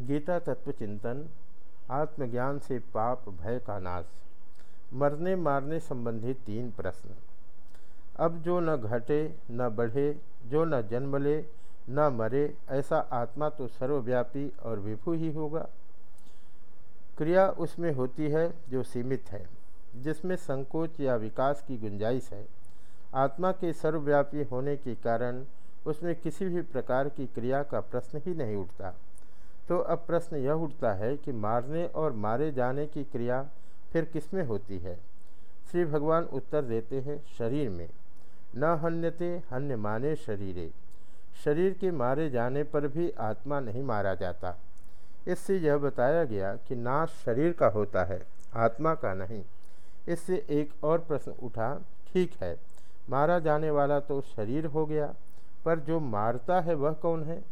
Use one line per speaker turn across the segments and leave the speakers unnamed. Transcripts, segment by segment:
गीता तत्व चिंतन, आत्मज्ञान से पाप, भय का नाश, मरने मारने संबंधी तीन प्रश्न। अब जो न घटे, न बढ़े, जो न जन्म ले, न मरे, ऐसा आत्मा तो सर्वव्यापी और विभु ही होगा। क्रिया उसमें होती है जो सीमित है, जिसमें संकोच या विकास की गुंजाइश है। आत्मा के सर्वव्यापी होने के कारण उसमें किसी भी प्रकार की क्रिया का प्रश्न ही नहीं उठता। तो अब प्रश्न यह उठता है कि मारने और मारे जाने की क्रिया फिर किसमें होती है? श्री भगवान उत्तर देते हैं, शरीर में। न हन्यते, हन्य माने शरीरे। शरीर के मारे जाने पर भी आत्मा नहीं मारा जाता। इससे यह बताया गया कि नाश शरीर का होता है, आत्मा का नहीं। इससे एक और प्रश्न उठा, ठीक है, मारा जाने वाला तो शरीर हो गया, पर जो मारता है वह कौन है?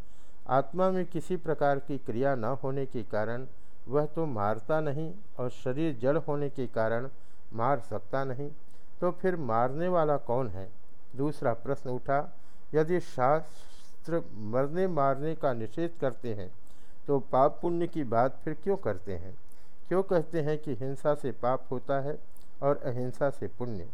आत्मा में किसी प्रकार की क्रिया न होने के कारण वह तो मारता नहीं और शरीर जड़ होने के कारण मार सकता नहीं तो फिर मारने वाला कौन है? दूसरा प्रश्न उठा, यदि शास्त्र मरने मारने का निषेध करते हैं तो पाप पुण्य की बात फिर क्यों करते हैं? क्यों कहते हैं कि हिंसा से पाप होता है और अहिंसा से पुण्य?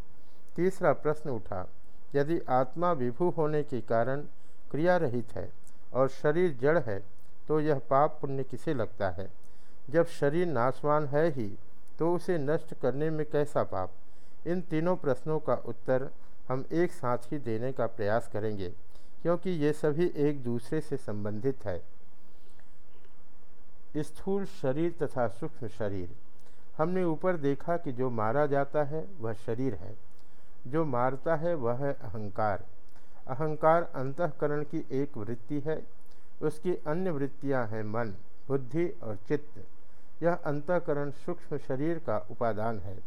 तीसरा प्रश्न उठा, यदि आत्मा विभू होने के कारण क्रिया रहित है और शरीर जड़ है तो यह पाप पुण्य किसे लगता है? जब शरीर नाशवान है ही तो उसे नष्ट करने में कैसा पाप? इन तीनों प्रश्नों का उत्तर हम एक साथ ही देने का प्रयास करेंगे, क्योंकि ये सभी एक दूसरे से संबंधित है। स्थूल शरीर तथा सूक्ष्म शरीर। हमने ऊपर देखा कि जो मारा जाता है, वह शरीर है। जो मारता है, वह है अहंकार। अहंकार अंतकरण की एक वृत्ति है, उसकी अन्य वृत्तियाँ हैं मन, बुद्धि और चित्त। यह अंतकरण सूक्ष्म शरीर का उपादान है।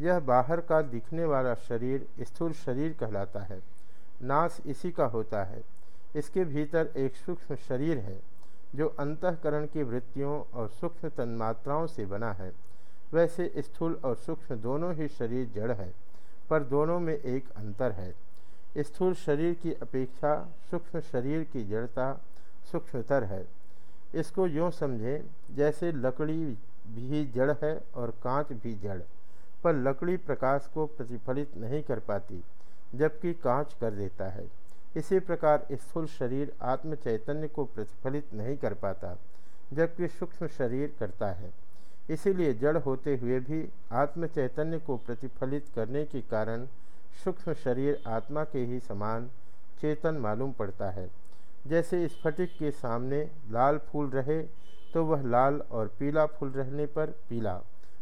यह बाहर का दिखने वाला शरीर स्थूल शरीर कहलाता है। नाश इसी का होता है। इसके भीतर एक सूक्ष्म शरीर है, जो अंतकरण की वृत्तियों और सूक्ष्म तन्मात्राओं से बना है। वैसे स्थूल और सूक्ष्म दोनों ही शरीर जड़ है, पर दोनों में एक अंतर है। स्थूल शरीर की अपेक्षा सूक्ष्म शरीर की जड़ता सूक्ष्मतर है। इसको यूँ समझें, जैसे लकड़ी भी जड़ है और कांच भी जड़, पर लकड़ी प्रकाश को प्रतिफलित नहीं कर पाती, जबकि कांच कर देता है। इसी प्रकार स्थूल शरीर आत्म चैतन्य को प्रतिफलित नहीं कर पाता, जबकि सूक्ष्म शरीर करता है। इसीलिए जड़ होते हुए भी आत्म चैतन्य को प्रतिफलित करने के कारण सूक्ष्म शरीर आत्मा के ही समान चेतन मालूम पड़ता है। जैसे स्फटिक के सामने लाल फूल रहे तो वह लाल और पीला फूल रहने पर पीला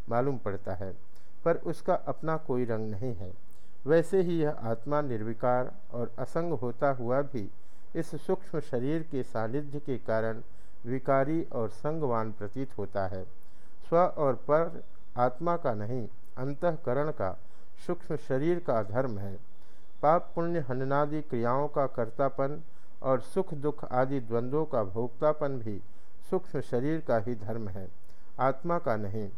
मालूम पड़ता है, पर उसका अपना कोई रंग नहीं है। वैसे ही यह आत्मा निर्विकार और असंग होता हुआ भी इस सूक्ष्म शरीर के सानिध्य के कारण विकारी और संगवान प्रतीत होता है। स्व और पर आत्मा का नहीं, अंतकरण का सूक्ष्म शरीर का धर्म है। पाप, पुण्य, हननादि क्रियाओं का कर्तापन और सुख, दुख आदि द्वंद्वों का भोक्तापन भी सूक्ष्म शरीर का ही धर्म है। आत्मा का नहीं।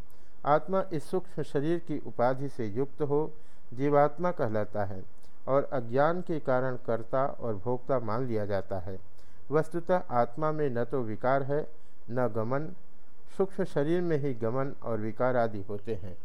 आत्मा इस सूक्ष्म शरीर की उपाधि से युक्त हो, जीवात्मा कहलाता है और अज्ञान के कारण कर्ता और भोक्ता मान लिया जाता है। वस्तुतः आत्मा में न तो विकार है, न गमन। सूक्ष्म शरीर में ही गमन और विकार आदि होते हैं।